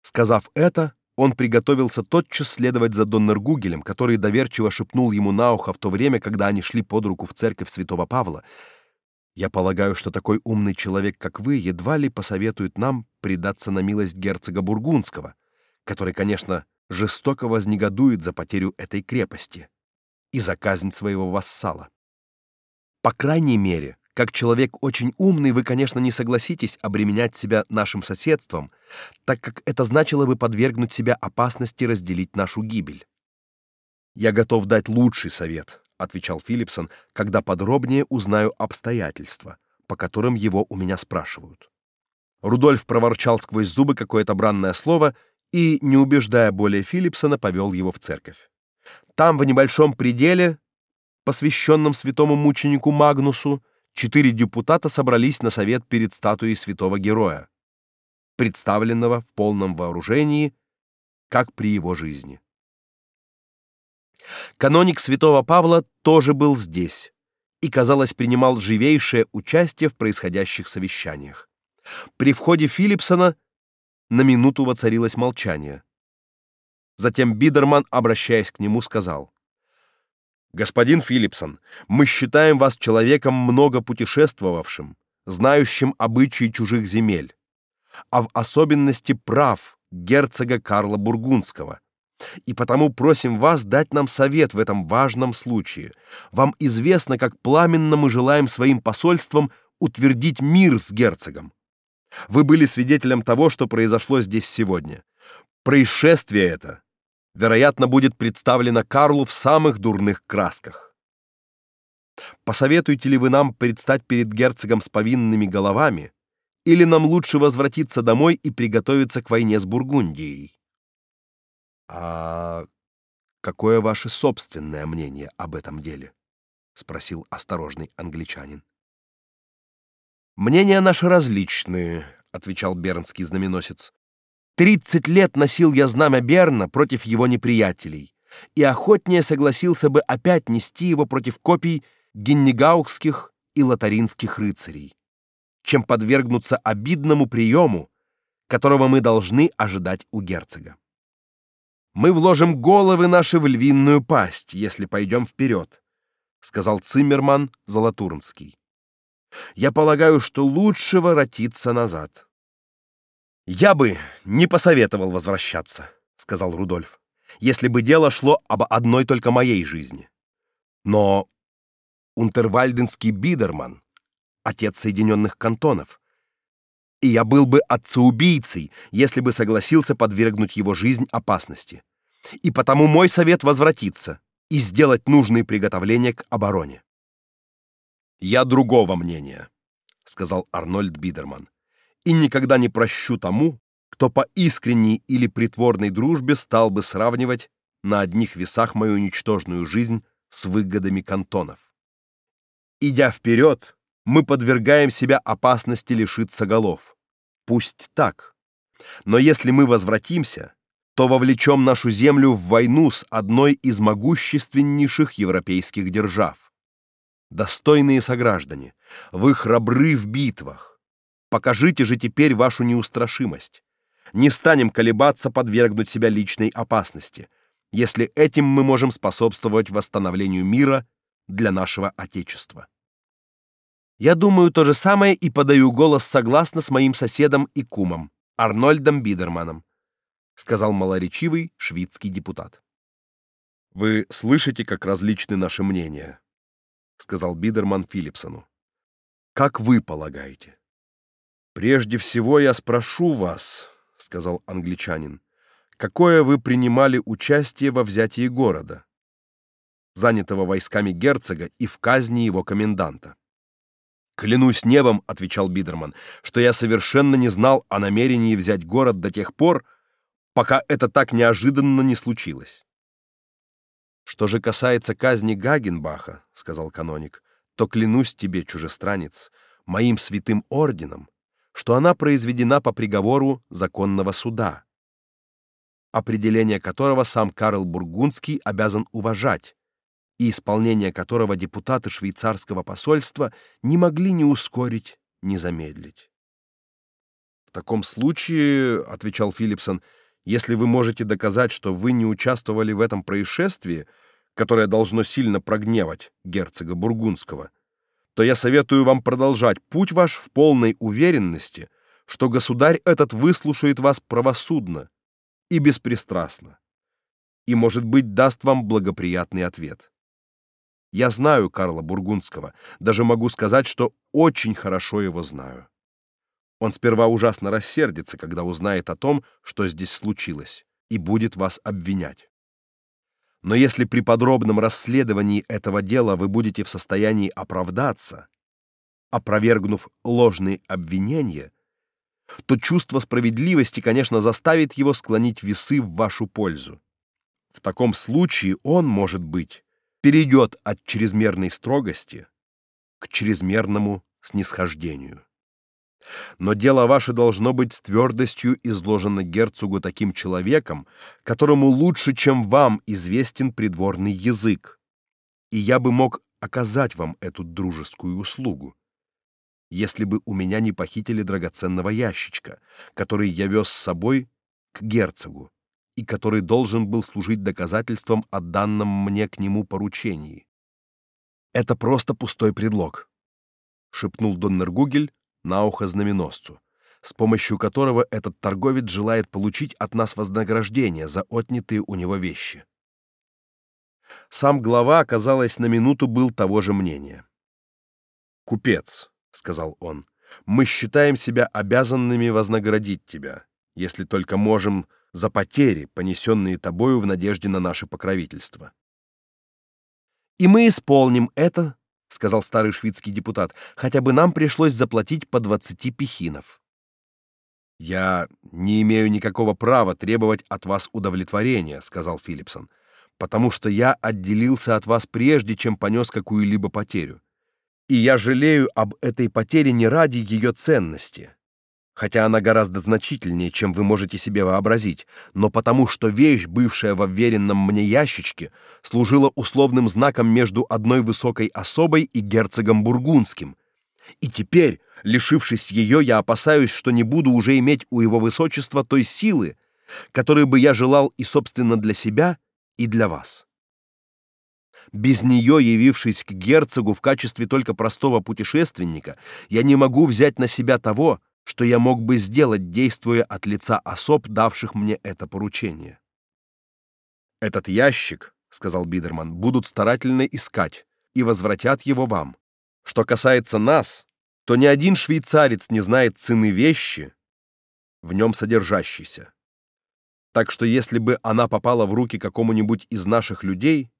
Сказав это, он приготовился тотчас следовать за Доннергугелем, который доверчиво шепнул ему на ухо в то время, когда они шли под руку в церковь Святого Павла, я полагаю, что такой умный человек, как вы, едва ли посоветует нам предаться на милость герцога бургундского, который, конечно, жестоко вознегодует за потерю этой крепости и за казнь своего вассала. По крайней мере, как человек очень умный, вы, конечно, не согласитесь обременять себя нашим соседством, так как это значило бы подвергнуть себя опасности разделить нашу гибель. Я готов дать лучший совет, отвечал Филипсон, когда подробнее узнаю обстоятельства, по которым его у меня спрашивают. Рудольф проворчал сквозь зубы какое-то бранное слово и, не убеждая более Филипсона, повел его в церковь. Там в небольшом пределе, посвященном святому мученику Магнусу, четыре депутата собрались на совет перед статуей святого героя, представленного в полном вооружении, как при его жизни. Каноник Святого Павла тоже был здесь и, казалось, принимал живейшее участие в происходящих совещаниях. При входе Филипсона на минуту воцарилось молчание. Затем Бидерман, обращаясь к нему, сказал: Господин Филипсон, мы считаем вас человеком много путешествовавшим, знающим обычаи чужих земель, а в особенности прав герцога Карла Бургундского, и потому просим вас дать нам совет в этом важном случае. Вам известно, как пламенно мы желаем своим посольством утвердить мир с герцогом. Вы были свидетелем того, что произошло здесь сегодня. Происшествие это, вероятно, будет представлено Карлу в самых дурных красках. Посоветуете ли вы нам предстать перед герцогом с повинными головами, или нам лучше возвратиться домой и приготовиться к войне с Бургундией? А какое ваше собственное мнение об этом деле? спросил осторожный англичанин. Мнения наши различные, отвечал бернский знаменосец. Тридцать лет носил я знамя Берна против его неприятелей, и охотнее согласился бы опять нести его против копий геннигаукских и лотаринских рыцарей, чем подвергнуться обидному приему, которого мы должны ожидать у герцога. Мы вложим головы наши в львиную пасть, если пойдем вперед, сказал Циммерман Золотурнский. Я полагаю, что лучше воротиться назад. Я бы не посоветовал возвращаться, сказал Рудольф, если бы дело шло об одной только моей жизни. Но Унтервальденский Бидерман, отец Соединенных Кантонов, и я был бы отцеубийцей, если бы согласился подвергнуть его жизнь опасности. И потому мой совет возвратиться и сделать нужные приготовления к обороне. Я другого мнения, сказал Арнольд Бидерман. И никогда не прощу тому, кто по искренней или притворной дружбе стал бы сравнивать на одних весах мою ничтожную жизнь с выгодами кантонов. Идя вперед, мы подвергаем себя опасности лишиться голов. Пусть так. Но если мы возвратимся, то вовлечем нашу землю в войну с одной из могущественнейших европейских держав. Достойные сограждане, вы храбры в битвах. Покажите же теперь вашу неустрашимость. Не станем колебаться подвергнуть себя личной опасности, если этим мы можем способствовать восстановлению мира для нашего отечества. Я думаю то же самое и подаю голос согласно с моим соседом и кумом Арнольдом Бидерманом, сказал малоречивый шведский депутат. Вы слышите, как различны наши мнения, сказал Бидерман Филипсону. Как вы полагаете? Прежде всего я спрошу вас, сказал англичанин, какое вы принимали участие во взятии города, занятого войсками герцога и в казни его коменданта. Клянусь небом, отвечал Бидерман, что я совершенно не знал о намерении взять город до тех пор, пока это так неожиданно не случилось. Что же касается казни Гагенбаха, сказал каноник, то клянусь тебе, чужестранец, моим святым орденом, что она произведена по приговору законного суда, определение которого сам Карл Бургундский обязан уважать и исполнение которого депутаты швейцарского посольства не могли ни ускорить, ни замедлить. В таком случае, отвечал Филипсон, если вы можете доказать, что вы не участвовали в этом происшествии, которое должно сильно прогневать герцога бургундского, то я советую вам продолжать путь ваш в полной уверенности, что государь этот выслушает вас правосудно и беспристрастно и, может быть, даст вам благоприятный ответ. Я знаю Карла Бургундского, даже могу сказать, что очень хорошо его знаю. Он сперва ужасно рассердится, когда узнает о том, что здесь случилось, и будет вас обвинять. Но если при подробном расследовании этого дела вы будете в состоянии оправдаться, опровергнув ложные обвинения, то чувство справедливости, конечно, заставит его склонить весы в вашу пользу. В таком случае он, может быть, перейдет от чрезмерной строгости к чрезмерному снисхождению. Но дело ваше должно быть с твердостью изложено герцогу таким человеком, которому лучше, чем вам, известен придворный язык. И я бы мог оказать вам эту дружескую услугу, если бы у меня не похитили драгоценного ящичка, который я вез с собой к герцогу и который должен был служить доказательством о данном мне к нему поручении. Это просто пустой предлог, шепнул Доннергугель на ухо знаменосцу, с помощью которого этот торговец желает получить от нас вознаграждение за отнятые у него вещи. Сам глава, казалось, на минуту был того же мнения. Купец, сказал он, мы считаем себя обязанными вознаградить тебя, если только можем за потери, понесенные тобою в надежде на наше покровительство. И мы исполним это, сказал старый шведский депутат, хотя бы нам пришлось заплатить по двадцати пехинов. Я не имею никакого права требовать от вас удовлетворения, сказал Филипсон, потому что я отделился от вас прежде, чем понес какую-либо потерю. И я жалею об этой потере не ради ее ценности, хотя она гораздо значительнее, чем вы можете себе вообразить, но потому что вещь, бывшая во вверенном мне ящичке, служила условным знаком между одной высокой особой и герцогом бургундским. И теперь, лишившись ее, я опасаюсь, что не буду уже иметь у его высочества той силы, которую бы я желал и собственно для себя, и для вас. Без нее, явившись к герцогу в качестве только простого путешественника, я не могу взять на себя того, что я мог бы сделать, действуя от лица особ, давших мне это поручение. Этот ящик, сказал Бидерман, будут старательно искать и возвратят его вам. Что касается нас, то ни один швейцарец не знает цены вещи в нем содержащейся. Так что если бы она попала в руки какому-нибудь из наших людей,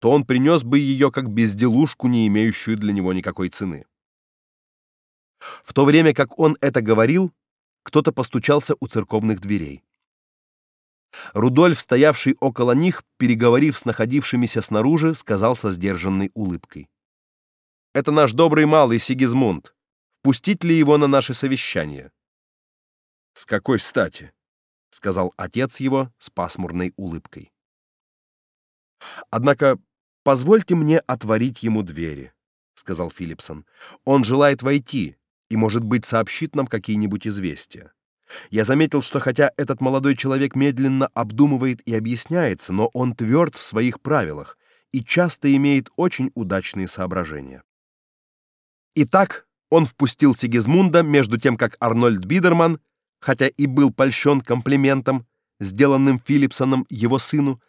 то он принес бы ее как безделушку, не имеющую для него никакой цены. В то время как он это говорил, кто-то постучался у церковных дверей. Рудольф, стоявший около них, переговорив с находившимися снаружи, сказал со сдержанной улыбкой: "Это наш добрый малый Сигизмунд. Впустить ли его на наше совещание?" "С какой стати?" сказал отец его с пасмурной улыбкой. Однако позвольте мне отворить ему двери, сказал Филипсон. Он желает войти и, может быть, сообщит нам какие-нибудь известия. Я заметил, что хотя этот молодой человек медленно обдумывает и объясняется, но он тверд в своих правилах и часто имеет очень удачные соображения. Итак, он впустил Сигизмунда между тем, как Арнольд Бидерман, хотя и был польщен комплиментом, сделанным Филипсоном его сыну,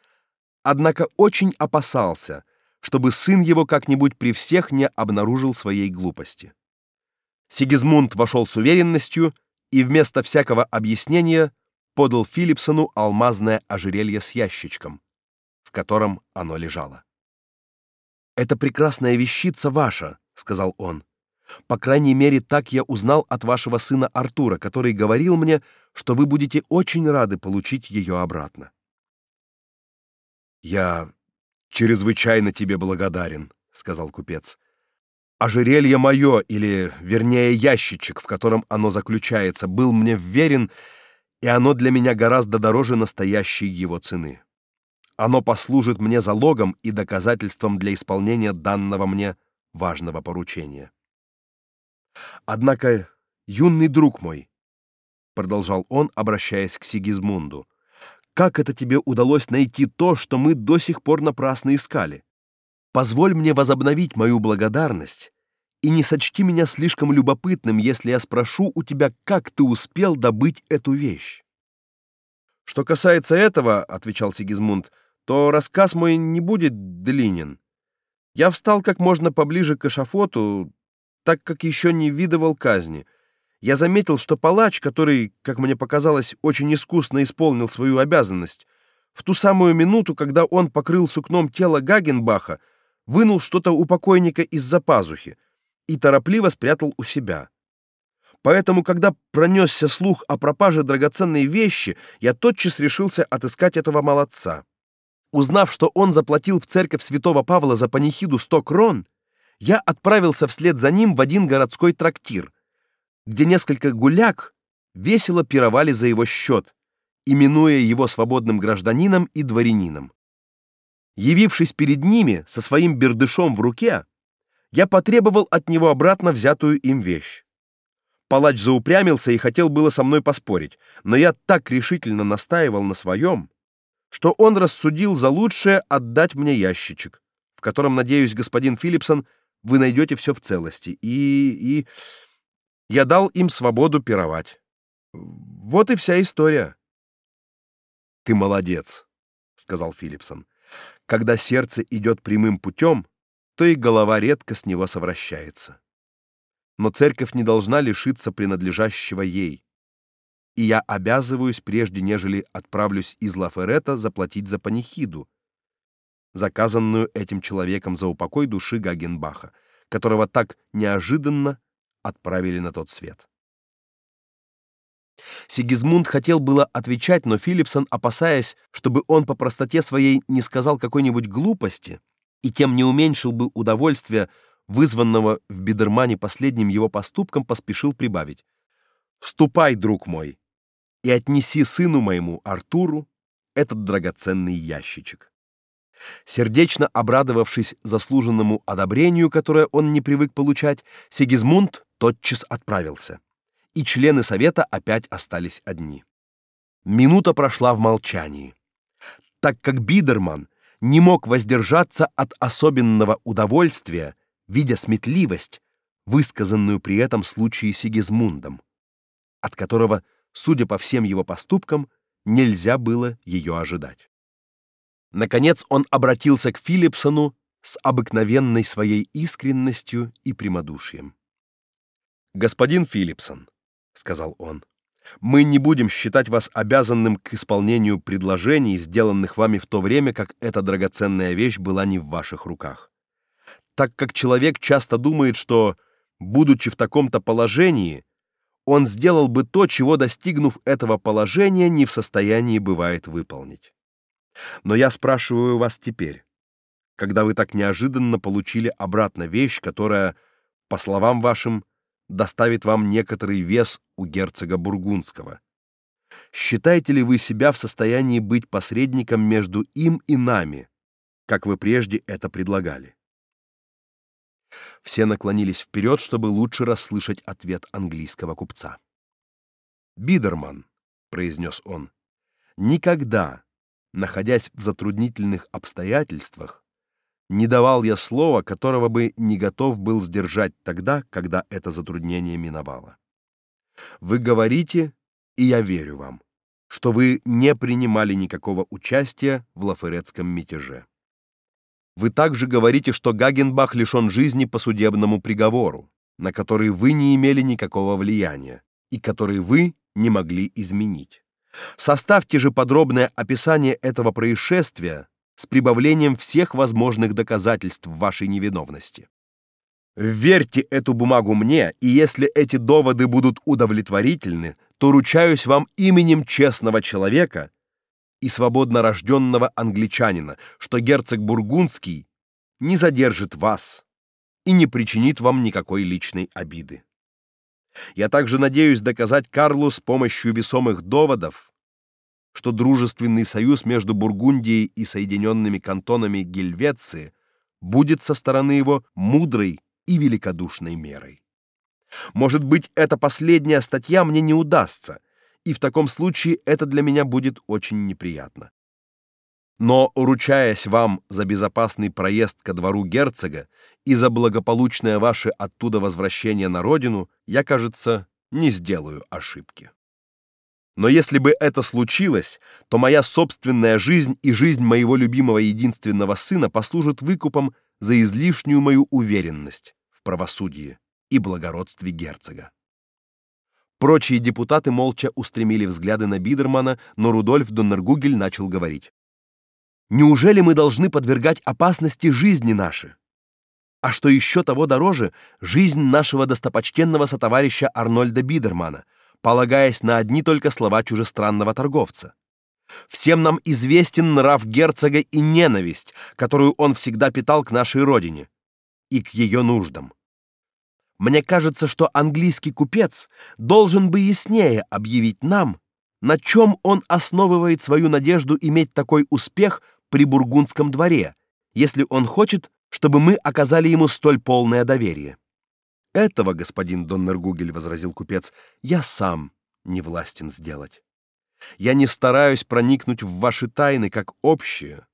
однако очень опасался, чтобы сын его как-нибудь при всех не обнаружил своей глупости. Сигизмунд вошел с уверенностью и вместо всякого объяснения подал Филипсону алмазное ожерелье с ящичком, в котором оно лежало. «Это прекрасная вещица ваша», — сказал он. «По крайней мере, так я узнал от вашего сына Артура, который говорил мне, что вы будете очень рады получить ее обратно». «Я чрезвычайно тебе благодарен», — сказал купец ожерелье мое, или, вернее, ящичек, в котором оно заключается, был мне вверен, и оно для меня гораздо дороже настоящей его цены. Оно послужит мне залогом и доказательством для исполнения данного мне важного поручения. Однако, юный друг мой, продолжал он, обращаясь к Сигизмунду, как это тебе удалось найти то, что мы до сих пор напрасно искали? Позволь мне возобновить мою благодарность и не сочти меня слишком любопытным, если я спрошу у тебя, как ты успел добыть эту вещь. Что касается этого, отвечал Сигизмунд, то рассказ мой не будет длинен. Я встал как можно поближе к эшафоту, так как еще не видывал казни. Я заметил, что палач, который, как мне показалось, очень искусно исполнил свою обязанность, в ту самую минуту, когда он покрыл сукном тело Гагенбаха, вынул что-то у покойника из-за пазухи и торопливо спрятал у себя. Поэтому, когда пронесся слух о пропаже драгоценной вещи, я тотчас решился отыскать этого молодца. Узнав, что он заплатил в церковь Святого Павла за панихиду сто крон, я отправился вслед за ним в один городской трактир, где несколько гуляк весело пировали за его счет, именуя его свободным гражданином и дворянином. Явившись перед ними со своим бердышом в руке, я потребовал от него обратно взятую им вещь. Палач заупрямился и хотел было со мной поспорить, но я так решительно настаивал на своем, что он рассудил за лучшее отдать мне ящичек, в котором, надеюсь, господин Филипсон, вы найдете все в целости. И и я дал им свободу пировать. Вот и вся история. Ты молодец, сказал Филипсон. Когда сердце идет прямым путем, то и голова редко с него совращается. Но церковь не должна лишиться принадлежащего ей. И я обязываюсь, прежде нежели отправлюсь из Лаферета, заплатить за панихиду, заказанную этим человеком за упокой души Гагенбаха, которого так неожиданно отправили на тот свет. Сигизмунд хотел было отвечать, но Филипсон, опасаясь, чтобы он по простоте своей не сказал какой-нибудь глупости и тем не уменьшил бы удовольствия, вызванного в Бидермане последним его поступком, поспешил прибавить: "Ступай, друг мой, и отнеси сыну моему Артуру этот драгоценный ящичек". Сердечно обрадовавшись заслуженному одобрению, которое он не привык получать, Сигизмунд тотчас отправился и члены совета опять остались одни. Минута прошла в молчании, так как Бидерман не мог воздержаться от особенного удовольствия, видя сметливость, высказанную при этом случае Сигизмундом, от которого, судя по всем его поступкам, нельзя было ее ожидать. Наконец он обратился к Филипсону с обыкновенной своей искренностью и прямодушием. Господин Филипсон, сказал он. Мы не будем считать вас обязанным к исполнению предложений, сделанных вами в то время, как эта драгоценная вещь была не в ваших руках. Так как человек часто думает, что будучи в таком-то положении, он сделал бы то, чего достигнув этого положения, не в состоянии бывает выполнить. Но я спрашиваю вас теперь, когда вы так неожиданно получили обратно вещь, которая, по словам вашим, доставит вам некоторый вес у герцога бургундского. Считаете ли вы себя в состоянии быть посредником между им и нами, как вы прежде это предлагали? Все наклонились вперед, чтобы лучше расслышать ответ английского купца. Бидерман, произнес он, никогда, находясь в затруднительных обстоятельствах, не давал я слова, которого бы не готов был сдержать тогда, когда это затруднение миновало. Вы говорите, и я верю вам, что вы не принимали никакого участия в Лаферетском мятеже. Вы также говорите, что Гагенбах лишен жизни по судебному приговору, на который вы не имели никакого влияния и который вы не могли изменить. Составьте же подробное описание этого происшествия с прибавлением всех возможных доказательств вашей невиновности. Верьте эту бумагу мне, и если эти доводы будут удовлетворительны, то ручаюсь вам именем честного человека и свободно рожденного англичанина, что герцог бургундский не задержит вас и не причинит вам никакой личной обиды. Я также надеюсь доказать Карлу с помощью весомых доводов, что дружественный союз между Бургундией и Соединенными кантонами Гельвеции будет со стороны его мудрой и великодушной мерой. Может быть, эта последняя статья мне не удастся, и в таком случае это для меня будет очень неприятно. Но, ручаясь вам за безопасный проезд ко двору герцога и за благополучное ваше оттуда возвращение на родину, я, кажется, не сделаю ошибки. Но если бы это случилось, то моя собственная жизнь и жизнь моего любимого единственного сына послужат выкупом за излишнюю мою уверенность в правосудии и благородстве герцога. Прочие депутаты молча устремили взгляды на Бидермана, но Рудольф Доннергугель начал говорить. Неужели мы должны подвергать опасности жизни наши? А что еще того дороже, жизнь нашего достопочтенного сотоварища Арнольда Бидермана — полагаясь на одни только слова чужестранного торговца. Всем нам известен нрав герцога и ненависть, которую он всегда питал к нашей родине и к ее нуждам. Мне кажется, что английский купец должен бы яснее объявить нам, на чем он основывает свою надежду иметь такой успех при бургундском дворе, если он хочет, чтобы мы оказали ему столь полное доверие. Этого, господин Доннергугель, возразил купец, я сам не властен сделать. Я не стараюсь проникнуть в ваши тайны как общие,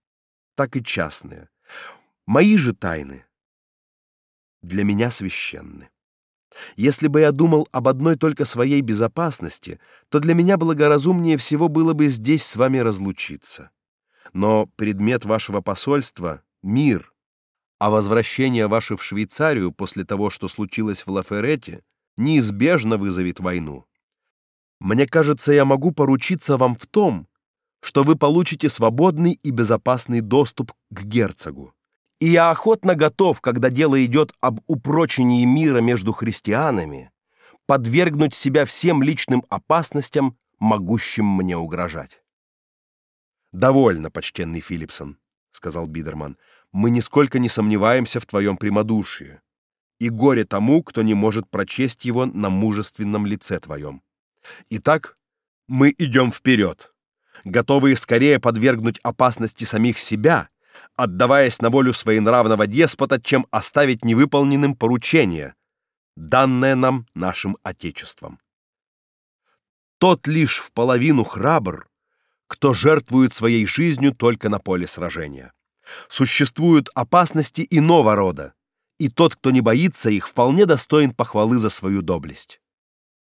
так и частные. Мои же тайны для меня священны. Если бы я думал об одной только своей безопасности, то для меня благоразумнее всего было бы здесь с вами разлучиться. Но предмет вашего посольства мир, а возвращение ваше в Швейцарию после того, что случилось в Лаферете, неизбежно вызовет войну. Мне кажется, я могу поручиться вам в том, что вы получите свободный и безопасный доступ к герцогу. И я охотно готов, когда дело идет об упрочении мира между христианами, подвергнуть себя всем личным опасностям, могущим мне угрожать. Довольно, почтенный Филипсон, сказал Бидерман. Мы нисколько не сомневаемся в твоем прямодушии. И горе тому, кто не может прочесть его на мужественном лице твоем. Итак, мы идем вперед, готовые скорее подвергнуть опасности самих себя, отдаваясь на волю своенравного деспота, чем оставить невыполненным поручение, данное нам нашим отечеством. Тот лишь в половину храбр, кто жертвует своей жизнью только на поле сражения. Существуют опасности иного рода, и тот, кто не боится их, вполне достоин похвалы за свою доблесть.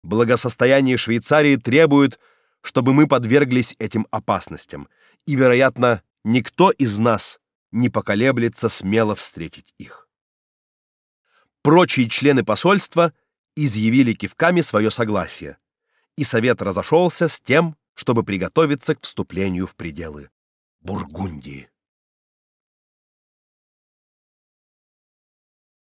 Благосостояние Швейцарии требует, чтобы мы подверглись этим опасностям, и, вероятно, никто из нас не поколеблется смело встретить их. Прочие члены посольства изъявили кивками свое согласие, и совет разошелся с тем, чтобы приготовиться к вступлению в пределы Бургундии.